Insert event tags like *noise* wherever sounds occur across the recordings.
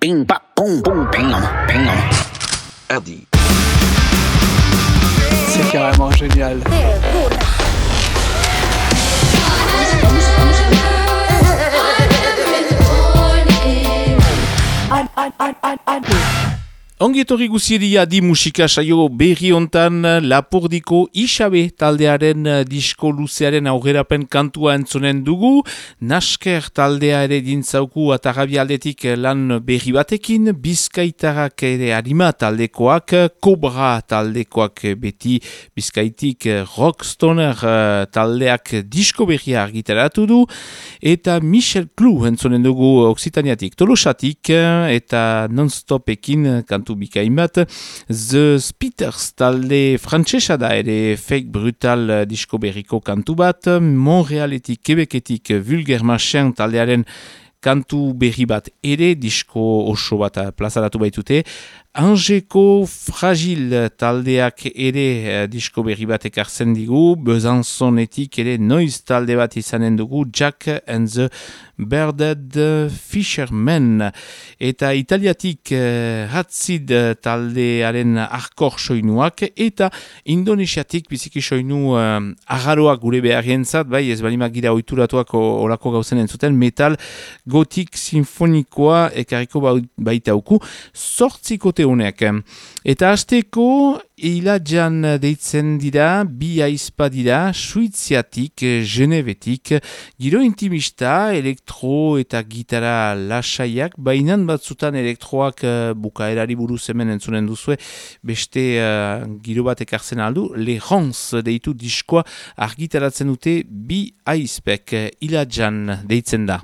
Ping, pa, pong, pong, ping, ping. Adi. C'est carrément génial. *laughs* Ongetorri guziria di musika saio berri hontan Lapordiko Isabe taldearen eh, disko luzearen aurrerapen kantua entzonen dugu. Nasker taldea ere dintzauku atarabi aldetik lan berri batekin, Bizkaitarak ere harima taldekoak, Cobra taldekoak beti Bizkaitik Rockstoner eh, taldeak disko berria argitaratu du, eta Michel Clou entzonen dugu Oksitaniatik Tolosatik, eh, eta non-stopekin kantu kantu bikain bat. The Spitters talde frantsesa da ere fake brutal uh, disko berriko kantu bat. Montrealetik, Quebeketik, Vulgar Machin taldearen kantu berri bat ere disko oso bat plazaratu baitute. Angeko fragil taldeak ere uh, disko berri bat ekartzen digu, Besanzonetik ere noiz talde bat izanen dugu, Jack and the Birded Fisherman. Eta italiatik uh, hatzid taldearen arkor soinuak, eta indonesiatik biziki soinu uh, agaroak gure beharien bai ez balimak gira oituratuak olako gauzen entzuten, metal gotik sinfonikoa ekariko baitauku, sortziko honek. Eta hasteko jan deitzen dira, bi aizpa dira, suiziatik, genevetik, giro intimista, elektro eta gitara lasaiak, bainan batzutan elektroak uh, bukaerari buruz hemen entzunen duzue, beste uh, giro bat ekartzen aldu, Le Rons deitu diskoa argitaratzen dute bi aizpek, jan deitzen da.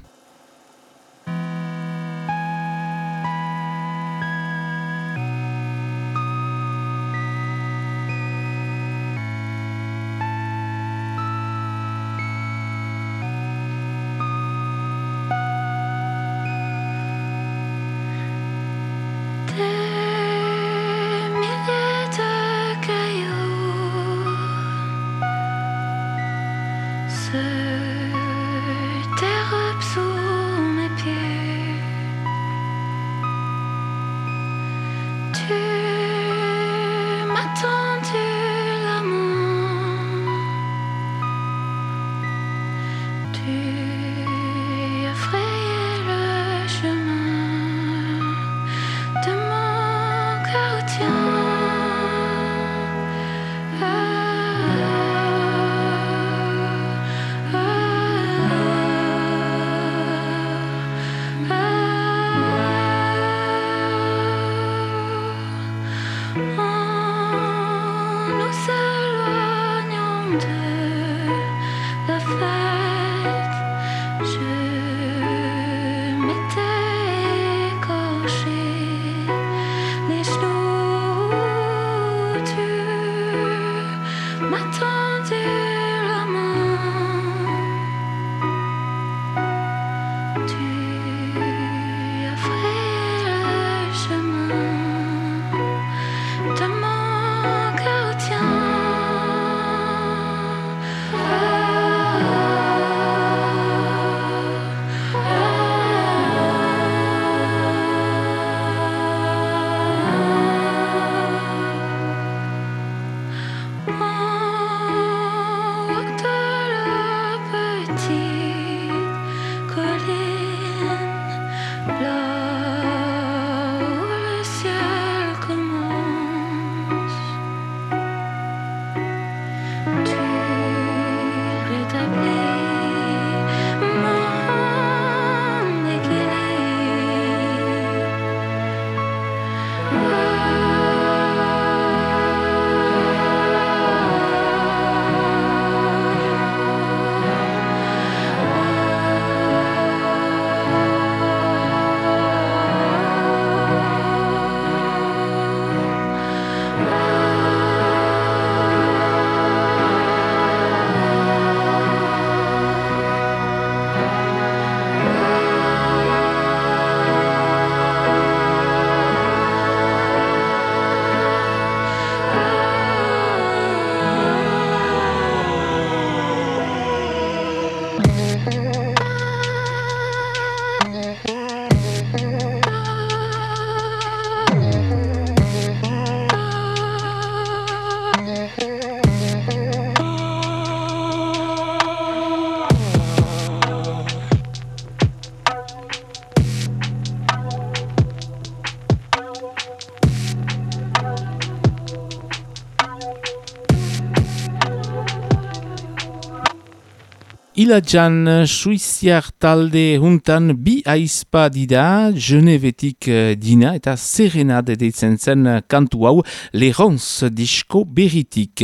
Iladjan suiziar talde huntan bi aizpa dida, Genevetik eh, dina eta serenade deitzen zen kantu hau Lerons disko beritik.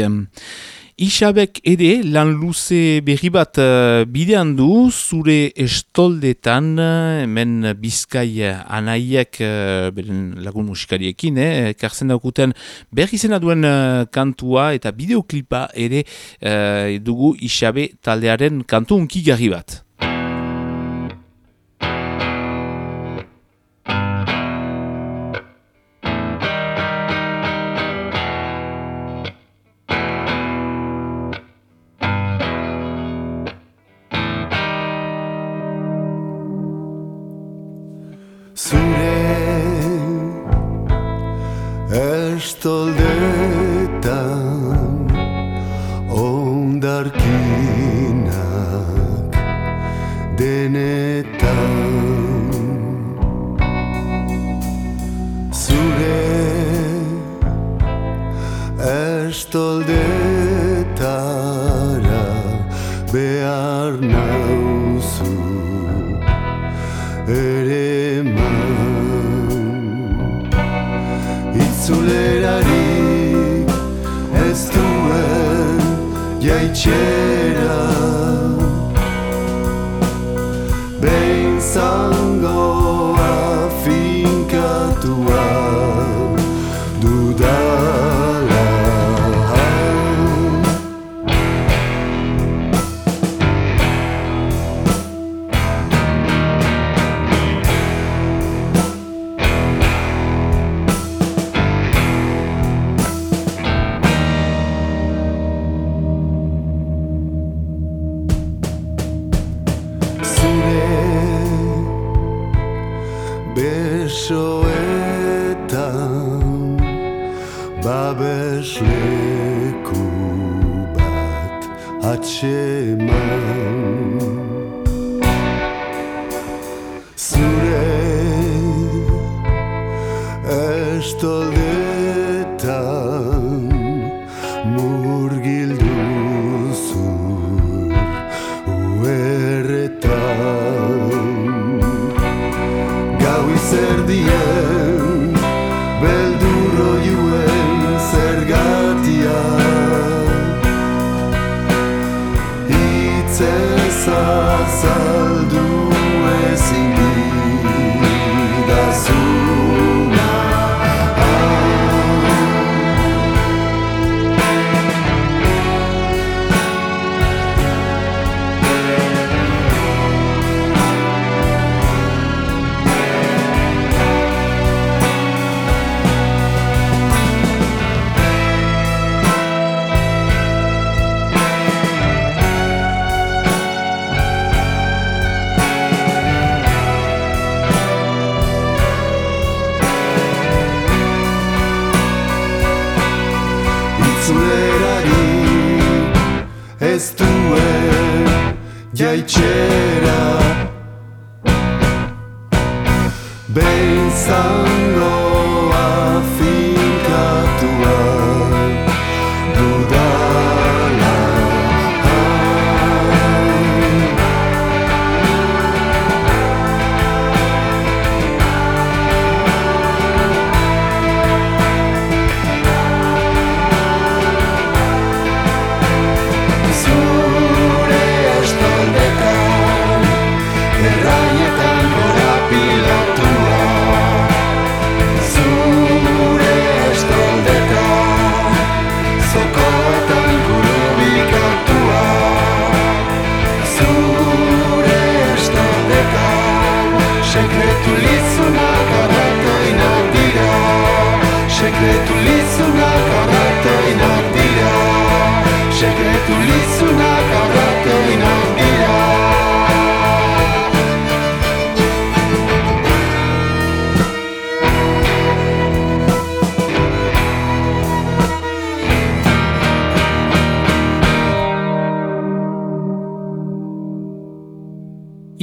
Isabek ere lan luze berri bat uh, bidean du zure estoldetan hemen bizkai anaiek uh, lagun musikariekin eh, karzen daukuten berri zena duen uh, kantua eta bideoklipa ere dugu Isabe taldearen kantu unkigarri bat. besoetan babesleku bat atxeman Zure estoldi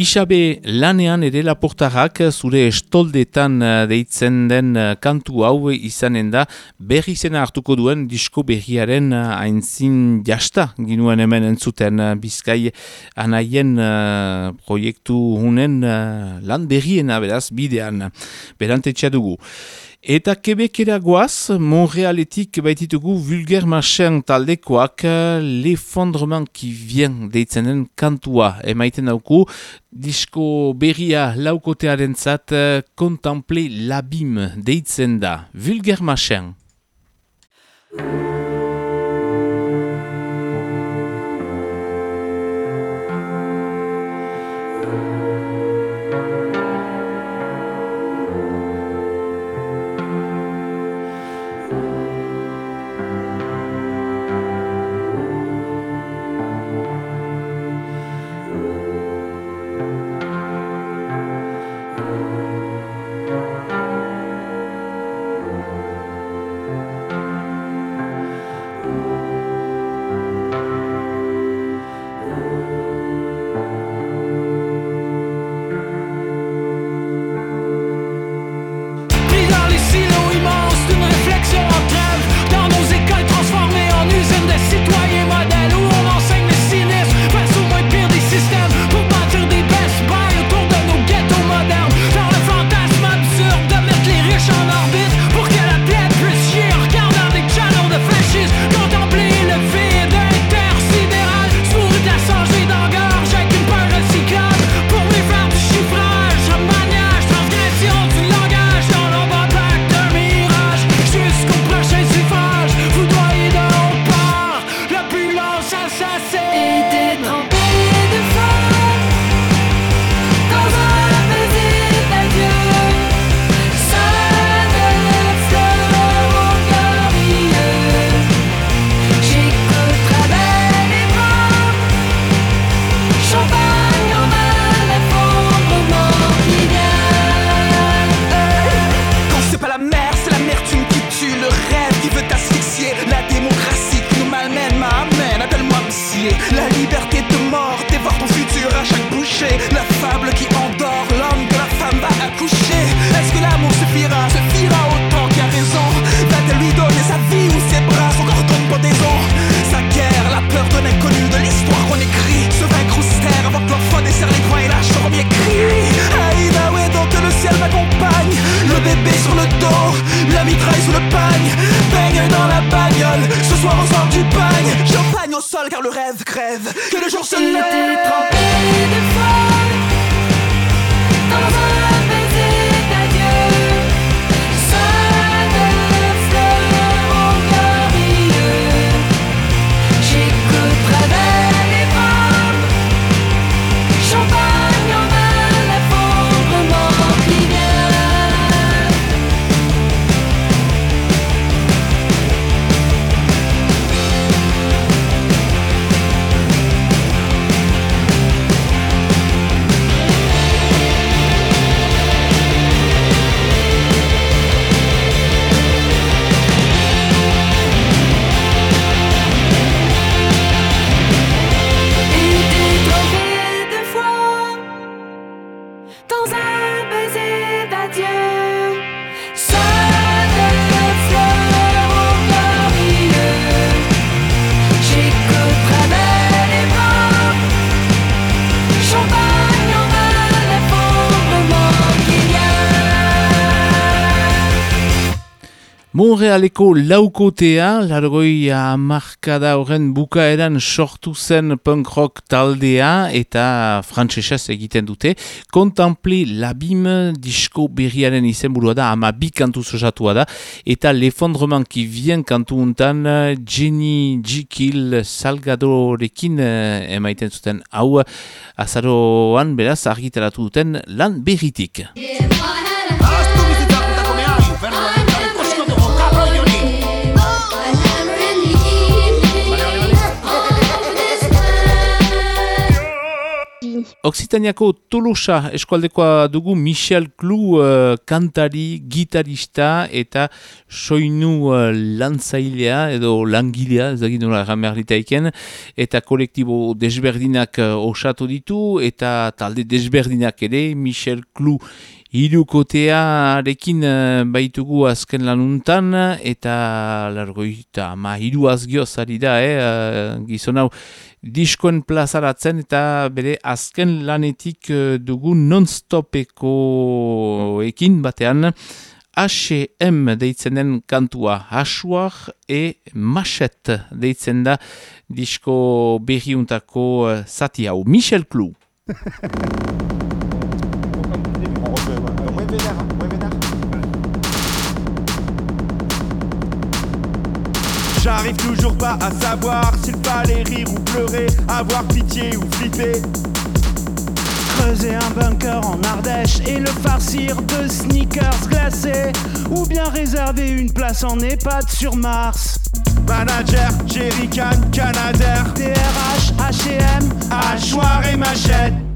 Isabe lanean ere laportarrak zure estoldetan eh, deitzen den eh, kantu hau izanen da berri zena hartuko duen disko berriaren eh, aintzin jasta ginuen hemen entzuten bizkai anaien proiektu hunen lan berriena beraz bidean berantetxea dugu. Eta kebekera goaz, Montrealetik baititugu vulgar marchen taldekoak l'effondrement qui vien deitzenen kantua. Emaiten dauku, disko berria laukotearen zat, kontemple l'abim deitzen da. Vulgar car le rêve crève. Que le jour se lève. Montrealeko laukotea, largoi amarkada horren bukaeran sortu zen punk rock taldea eta frantsesez egiten dute. Kontempli labim disko berriaren izenburua da, ama bi kantu zosatua da, eta lefondreman ki vien kantu untan Jenny Jekyll Salgadorekin eh, emaiten zuten hau azaroan beraz argitaratu duten lan berritik. Oksitaniako Tolosa eskualdekoa dugu Michel Clou uh, kantari, gitarista eta soinu uh, lantzailea edo langilea, ez dakit nola ramerlitaiken, eta kolektibo desberdinak uh, osatu ditu eta talde desberdinak ere Michel Clou Hirukotearekin uh, baitugu azken lanuntan eta largoita ma hiru azgioz ari da, eh, uh, gizon hau diskoen plazaratzen eta bere azken lanetik uh, dugu non-stopeko ekin batean H&M deitzen den kantua Hasuar e Machet deitzen da disko berriuntako zati hau. Michel Clou. *laughs* J'arrive toujours pas à savoir s'il fallait rire ou pleurer, avoir pitié ou flipper. Creuser un bunker en Ardèche et le farcir de sneakers glacés, ou bien réserver une place en EHPAD sur Mars. Manager, jerrycan, canadair, DRH, H&M, hachoir et machette.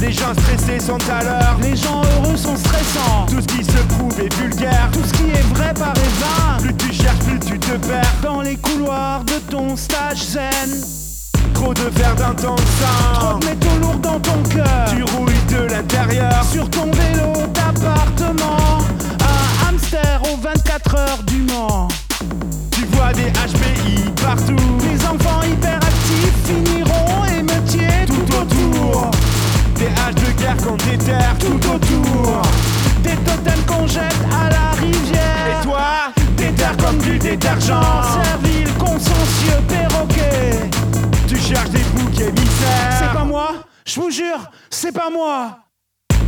Les gens stressés sont à l'heure, les gens heureux sont stressants. tout ce qui se prouve est vulgaire. Tout ce qui est vrai paraît vain. Plus tu cherches, plus tu te perds. Dans les couloirs de ton stage zen, Trop de verre dans ton trop sang. de métaux lourds dans ton cœur. Tu rouilles de l'intérieur. Sur ton vélo d'appartement, un hamster aux 24 heures du Mans. Tu vois des HPI partout. Les enfants hyperactifs finiront autour. Des haches de guerre qu'on déterre tout autour. Des totems qu'on jette à la rivière. Et toi, déterre comme du détergent. Servile, consciencieux, perroquet. Tu cherches des boucs C'est émissaires. pas moi, je vous jure, c'est pas moi.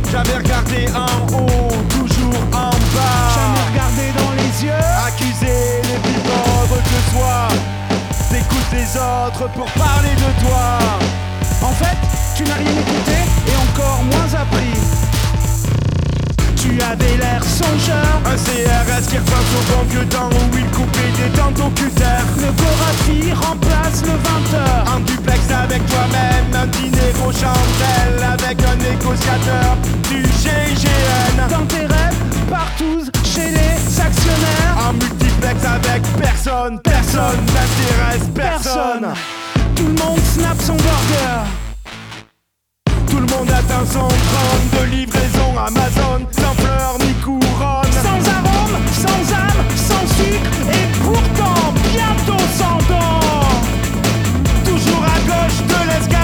J'avais regardé en haut, toujours en Jamais bas. regardé dans les yeux. Accuser les plus pauvres que toi. T'écoutes les autres pour parler de toi. En fait, tu n'as rien écouté encore moins appris. Tu avais l'air songeur. Un CRS qui son bon vieux temps où il coupait des dents au cutter. Le Gorafi remplace le 20h. En duplex avec toi-même, un dîner aux chandelles avec un négociateur du GIGN. Dans tes rêves, partout, chez les actionnaires. En multiplex avec personne, personne n'intéresse personne. Tout le monde snap son burger. Tout le monde atteint son trône de livraison Amazon, sans fleurs ni couronne. Sans arôme, sans âme, sans sucre et pourtant bientôt sans dents. Toujours à gauche de À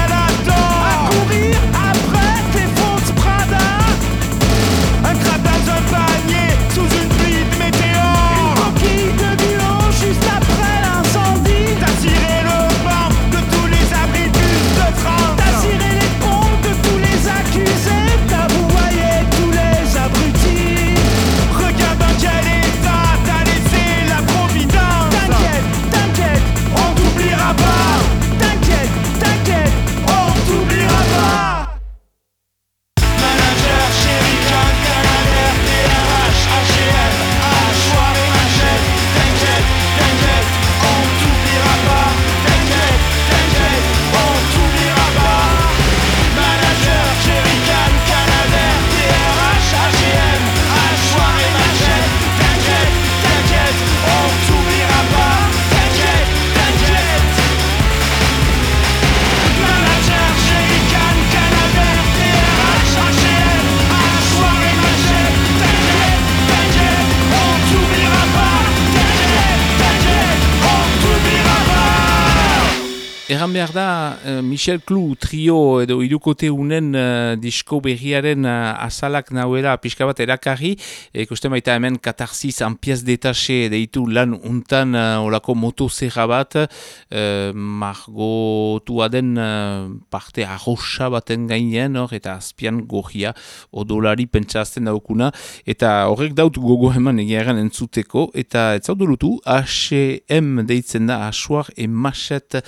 behar da, eh, Michel Clou trio edo irukote unen uh, disko berriaren uh, azalak nauela pixka bat erakarri, ikusten baita hemen katarsis anpiaz detaxe deitu lan untan uh, olako motozerra bat, uh, margotua den uh, parte arroxa baten gainean, hor, eta azpian gorria odolari pentsazten daukuna, eta horrek daut gogo eman egia egan entzuteko, eta ez zaudulutu, H&M deitzen da, asuar emaset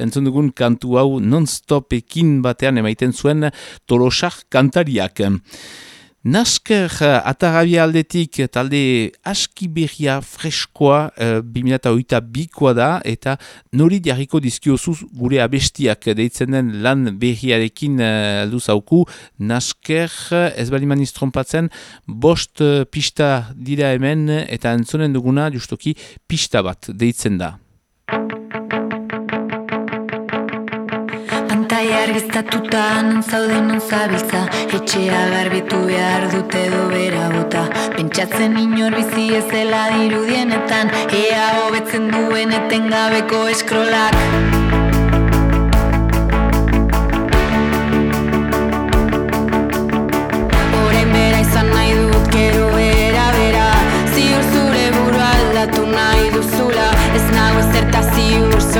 entzun dugun kantu hau non-stop ekin batean emaiten zuen tolosak kantariak. Nasker uh, atarabia aldetik talde aski berria freskoa uh, 2008 bikoa da eta nori diarriko dizkiozuz gure abestiak deitzen den lan berriarekin alduz hauku Nasker ez bali maniz trompatzen bost pista dira hemen eta entzonen duguna justoki pista bat deitzen da. Pantaia argiztatuta non zaude non zabiltza. Etxea garbitu behar dute do bera bota. Pentsatzen inor bizi ez dela dirudienetan Ea hobetzen duen etengabeko eskrolak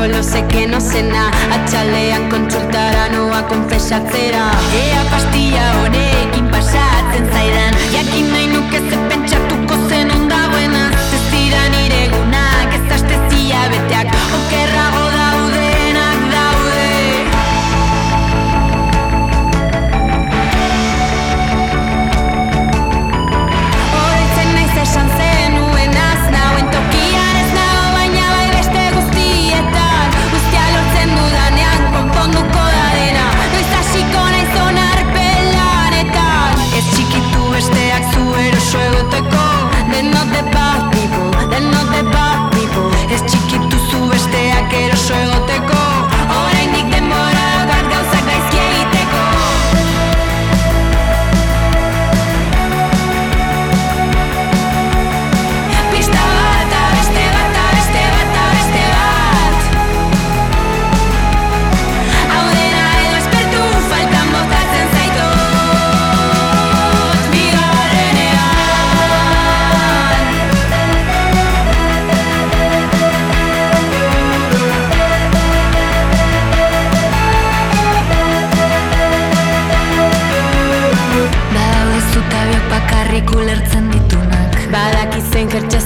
solo sé que no zena Atxalean kontsultara noa konfesatzera Ea pastilla honekin pasatzen zaidan. Jakin nahi nuke ze pentsatuko get yo show.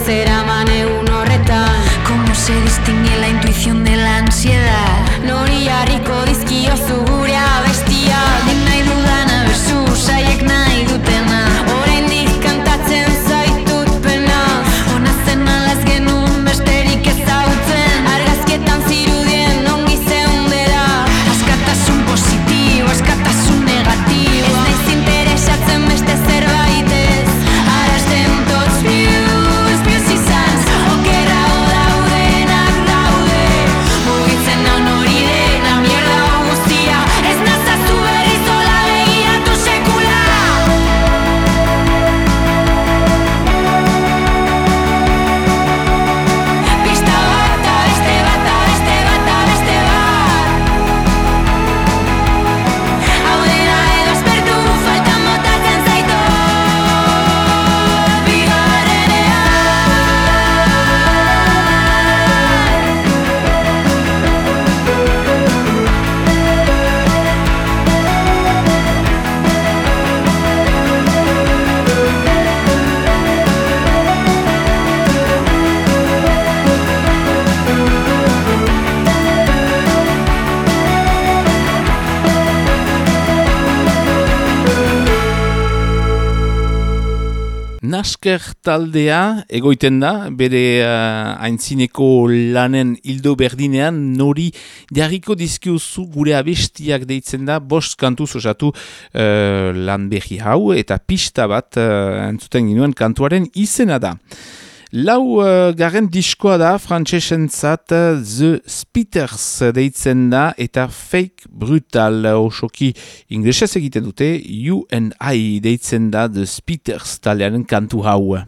Zera egun horretan? Como se taldea egoiten da, bere uh, aintzineko lanen hildo berdinean nori jarriko dizkiuzu gure abestiak deitzen da, bost kantuz osatu uh, lan berri hau eta pista bat uh, entzuten ginuen kantuaren izena da. Lau uh, garen diskoa da, frantsesentzat uh, The Spitters deitzen da, eta Fake Brutal uh, osoki inglesez egiten dute, You and I deitzen da The Spitters talearen kantu hau.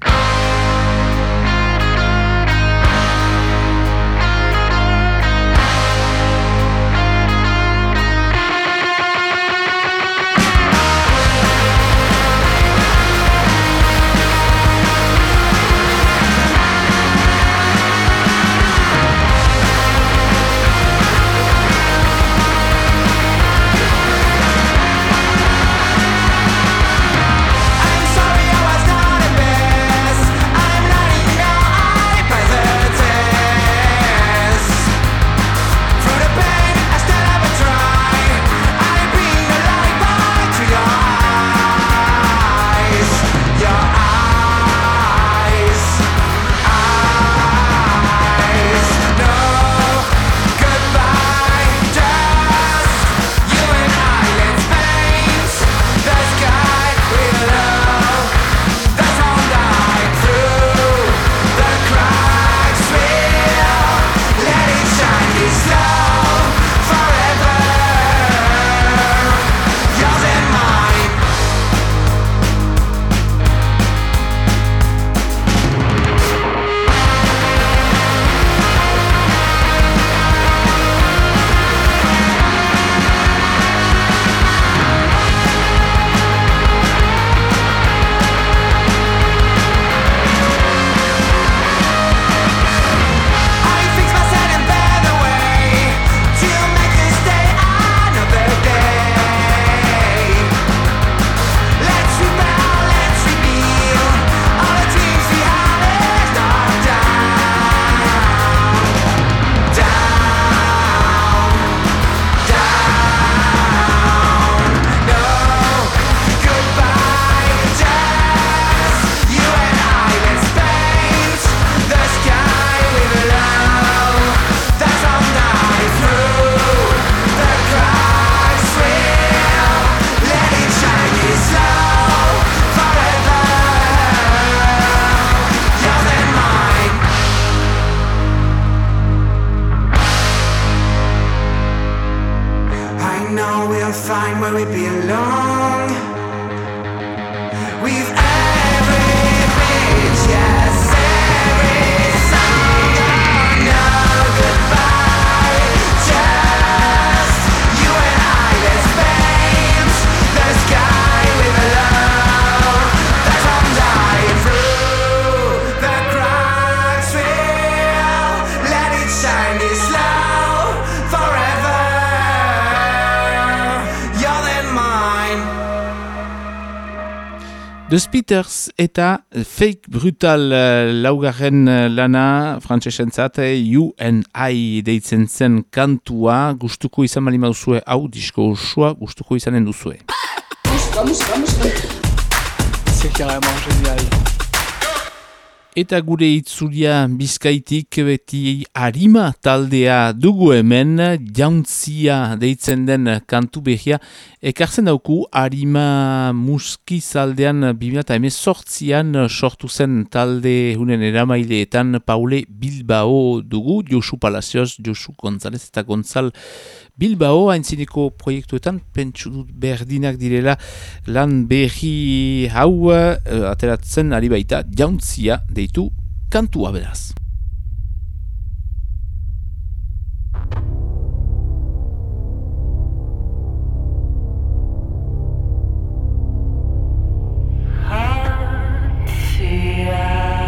We be alone? The Spitters eta Fake Brutal uh, laugarren uh, lana frantsesentzat You and I deitzen zen kantua gustuko izan bali mauzue hau disko osoa gustuko izanen duzue. C'est carrément génial. Eta gure itzulia bizkaitik beti harima taldea dugu hemen, jauntzia deitzen den kantu behia. Ekartzen dauku harima muski zaldean bimila eta sortzian sortu zen talde hunen eramaileetan Paule Bilbao dugu, Josu Palacios, Josu González eta Gonzal Bilbao haintzineko proiektuetan pentsu dut berdinak direla lan berri hau uh, ateratzen ari baita jauntzia deitu kantua beraz. Yeah.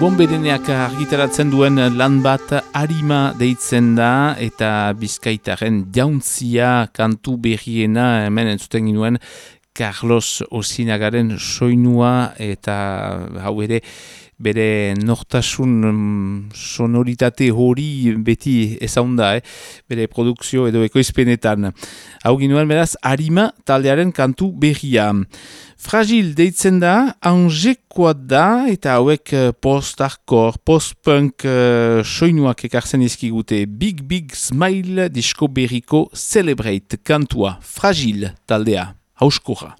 Bombereneak argitaratzen duen lan bat harima deitzen da eta bizkaitaren jauntzia kantu berriena hemen entzuten ginuen Carlos Osinagaren soinua eta hau ere bere nortasun mm, sonoritate hori beti ezaunda, eh? bere produkzio edo ekoizpenetan. Hau ginuen beraz, harima taldearen kantu berria. Fragil deitzen da, angekoa da, eta hauek eh, post-hardcore, post-punk uh, soinuak ekartzen izkigute. Big Big Smile disko berriko Celebrate kantua. Fragil taldea, hauskoja.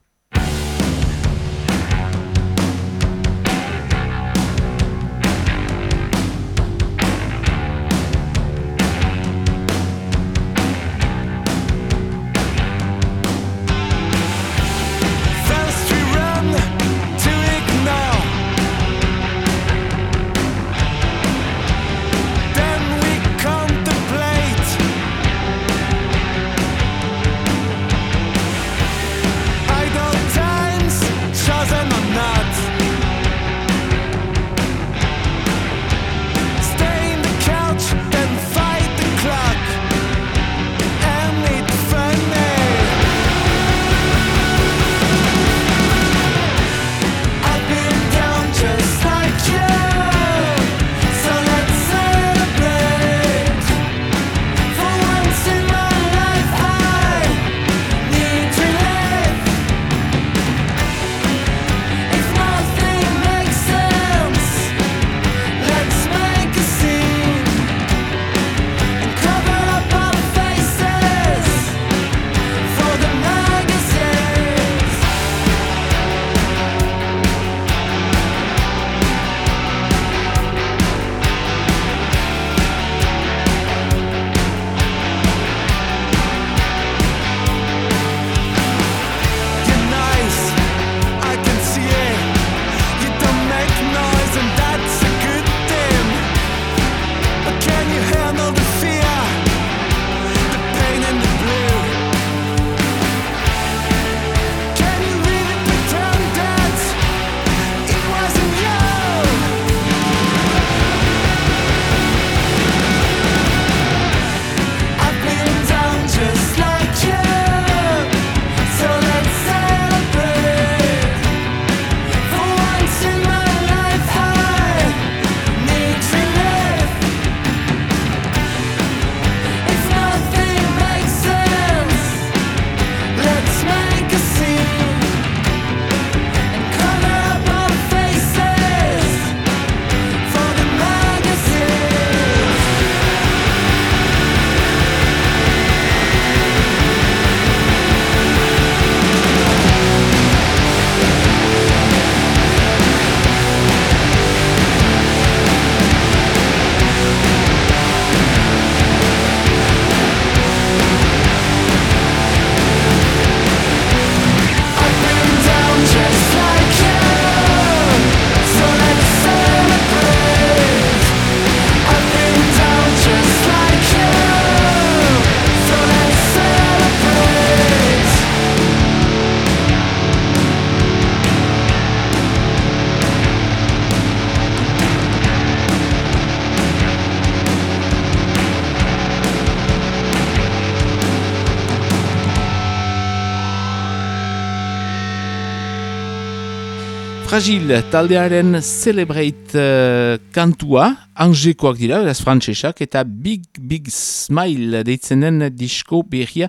Fragil taldearen Celebrate uh, kantua, angekoak dira, eraz frantsesak, eta Big Big Smile deitzen den disko berria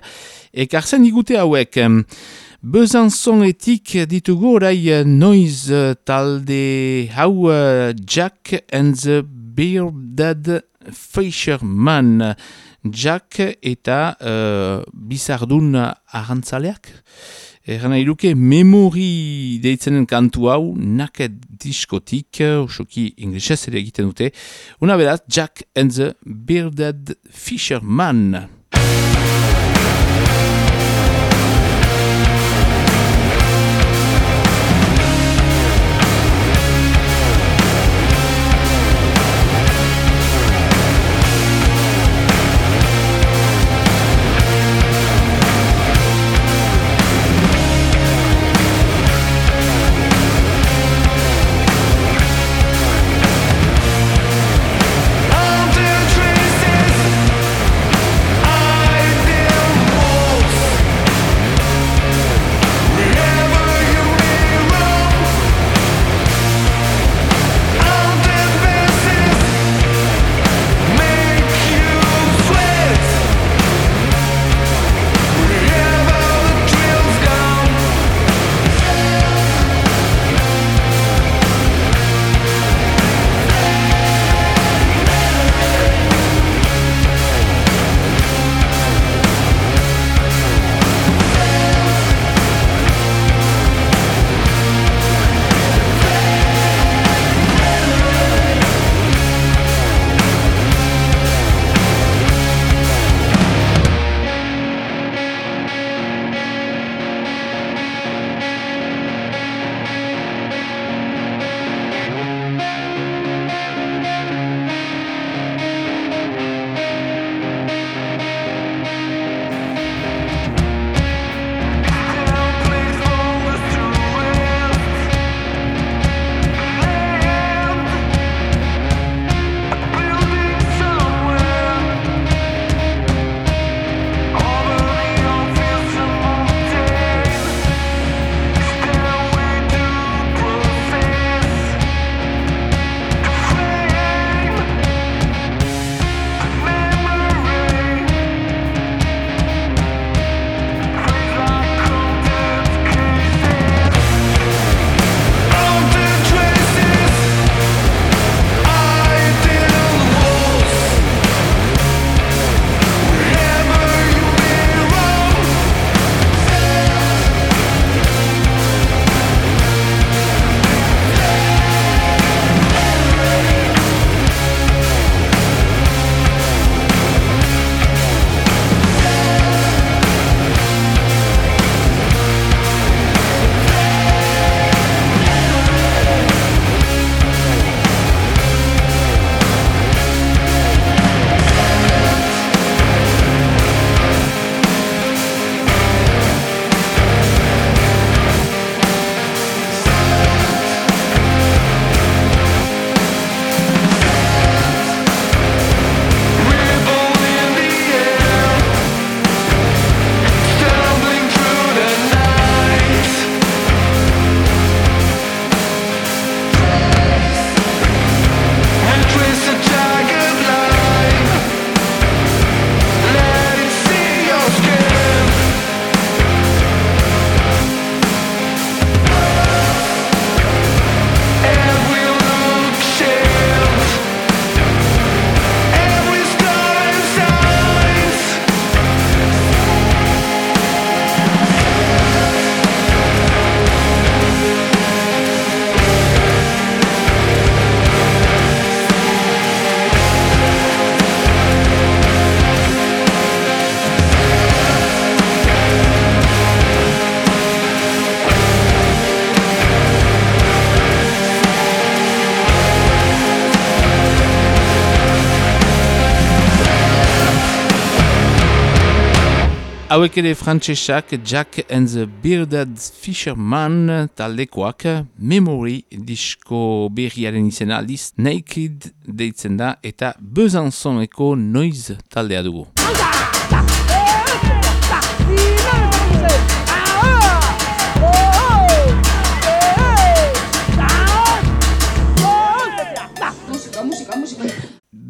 ekartzen digute hauek. Bezanzonetik ditugu orai noiz talde hau uh, Jack and the Bearded Fisherman. Jack eta uh, bizardun arantzaleak. Egan nahi duke memori deitzenen kantu hau naket diskotik, osoki inglesez ere egiten dute. Una beraz, Jack and the Bearded Fisherman. Hauek ere frantsesak Jack and the Bearded Fisherman taldekoak Memory disko berriaren izena aldiz Naked deitzen da eta Besançoneko Noise taldea dugu.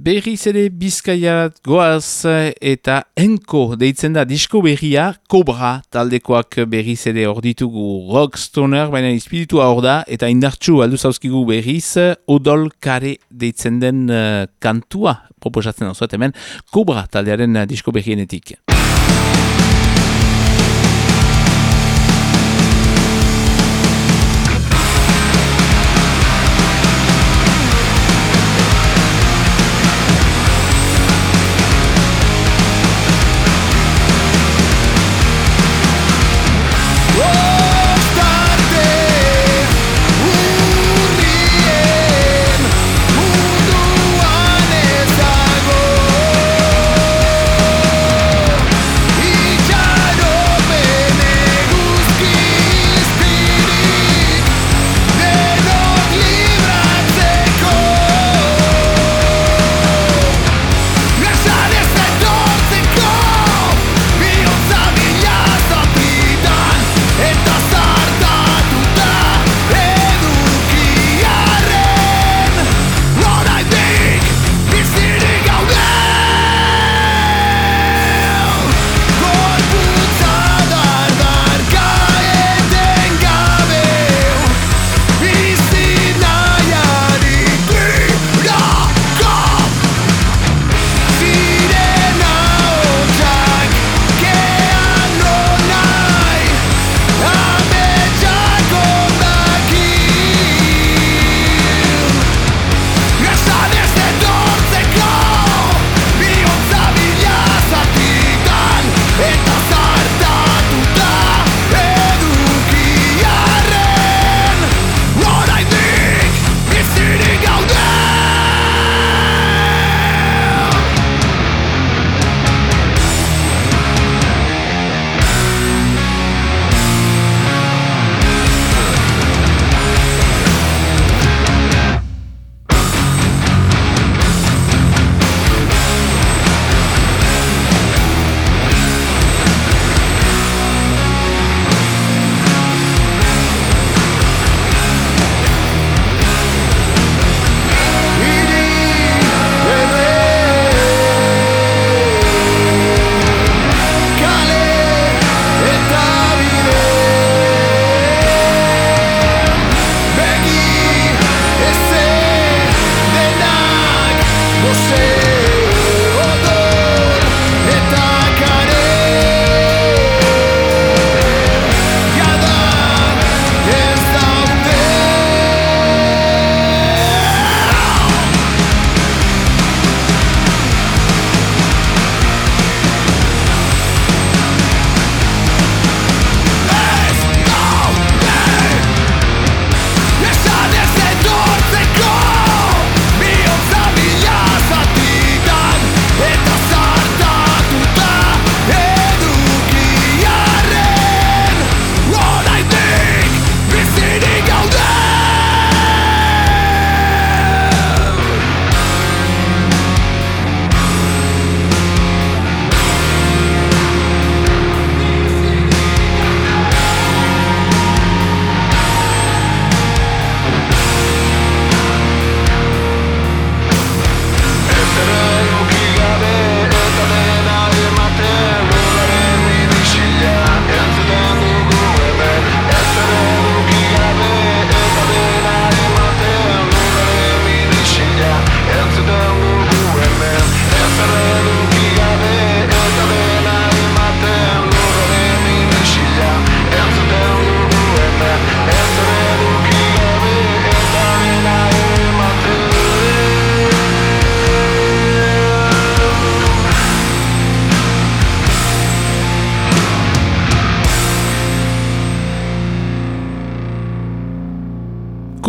Berriz ere bizkaiarat goaz eta enko deitzen da disko berria, kobra taldekoak berriz ere hor ditugu rockstoner, baina espiritua hor da, eta indartxu aldu zauzkigu berriz, odol kare deitzen den uh, kantua, proposatzen hau hemen, kobra taldearen uh, disko berrienetik.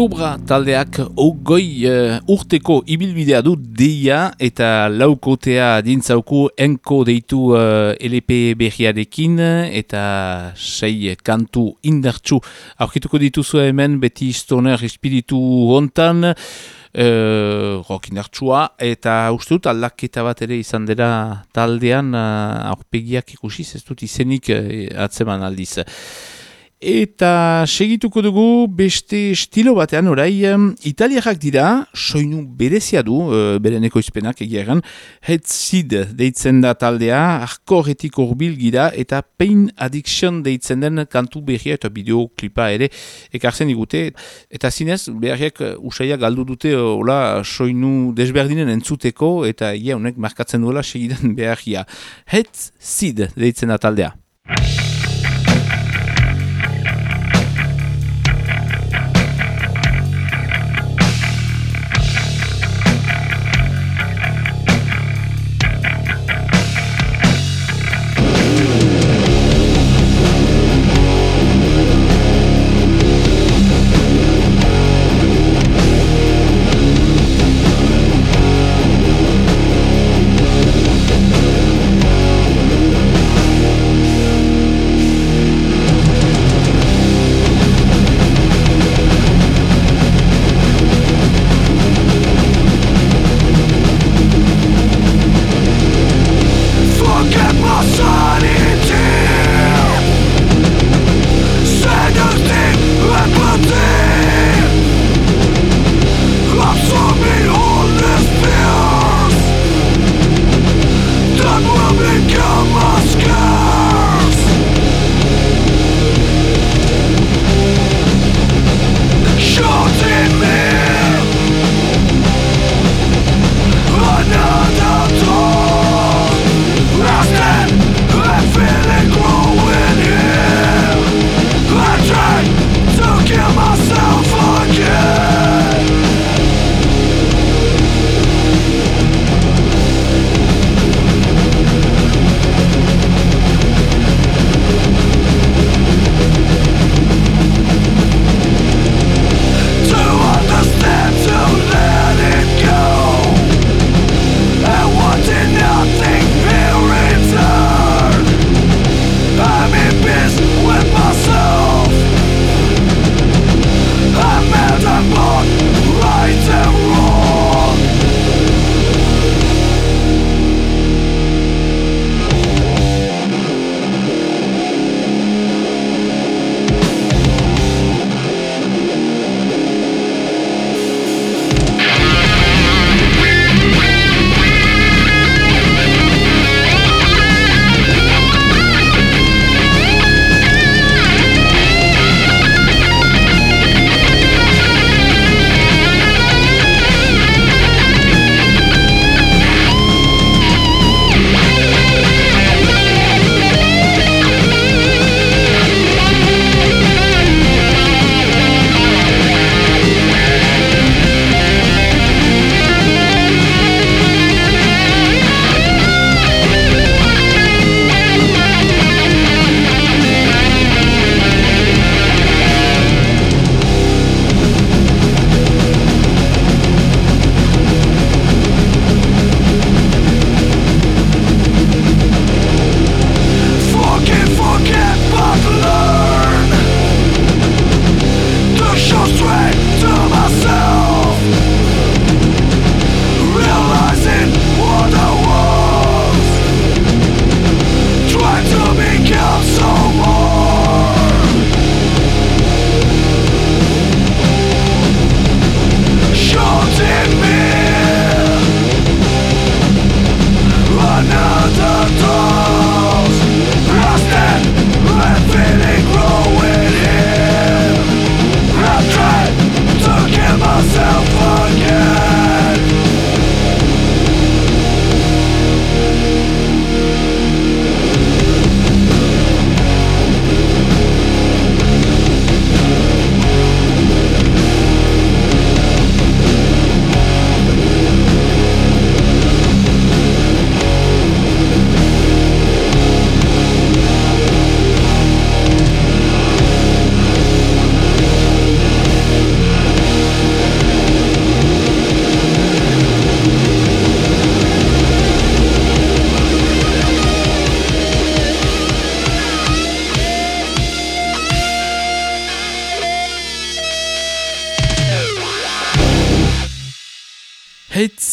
Kobra taldeak ogoi uh, urteko ibilbidea du deia eta laukotea dintzauku enko deitu uh, LP berriarekin eta sei kantu indartsu aurkituko dituzu hemen beti stoner espiritu hontan uh, rock indartsua eta uste dut aldaketa bat ere izan dira taldean uh, aurpegiak ikusiz ez dut izenik uh, atzeman aldiz. Eta segituko dugu beste estilo batean orai italiakak dira, soinu berezia du, e, beren ekoizpenak egiagan, Head deitzen da taldea, arkorretik urbil gira eta Pain Addiction deitzen den kantu berria eta bideoklipa ere ekartzen digute. Eta zinez, berriak usaia galdu dute ola soinu desberdinen entzuteko eta ia honek markatzen duela segidan *laughs* berria. Head deitzen da taldea.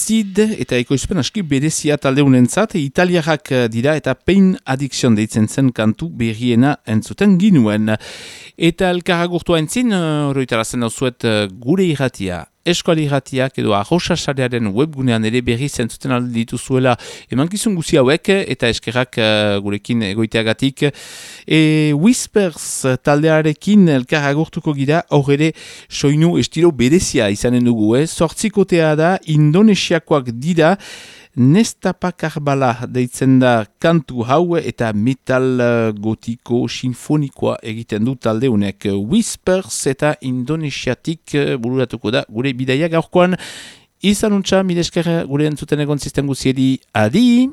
Acid eta ekoizpen aski berezia talde unentzat, italiarrak dira eta Pain Addiction deitzen zen kantu berriena entzuten ginuen. Eta elkarra gurtua entzin, horoitarazen dauzuet gure irratia eskuali irratiak edo arrosasarearen webgunean ere berri zentzuten alde dituzuela emankizun guzi hauek eta eskerrak uh, gurekin egoiteagatik. E, Whispers taldearekin elkar agurtuko gira ere soinu estilo berezia izanen dugu, eh? Zortzikotea da, indonesiakoak dira, Nestapakarbala deitzen da kantu hau eta metal uh, gotiko sinfonikoa egiten du talde honek. Whispers eta indonesiatik uh, bururatuko da gure bidaia gaurkoan. Izan untxa, midesker gure entzuten egon zisten guziedi, adi!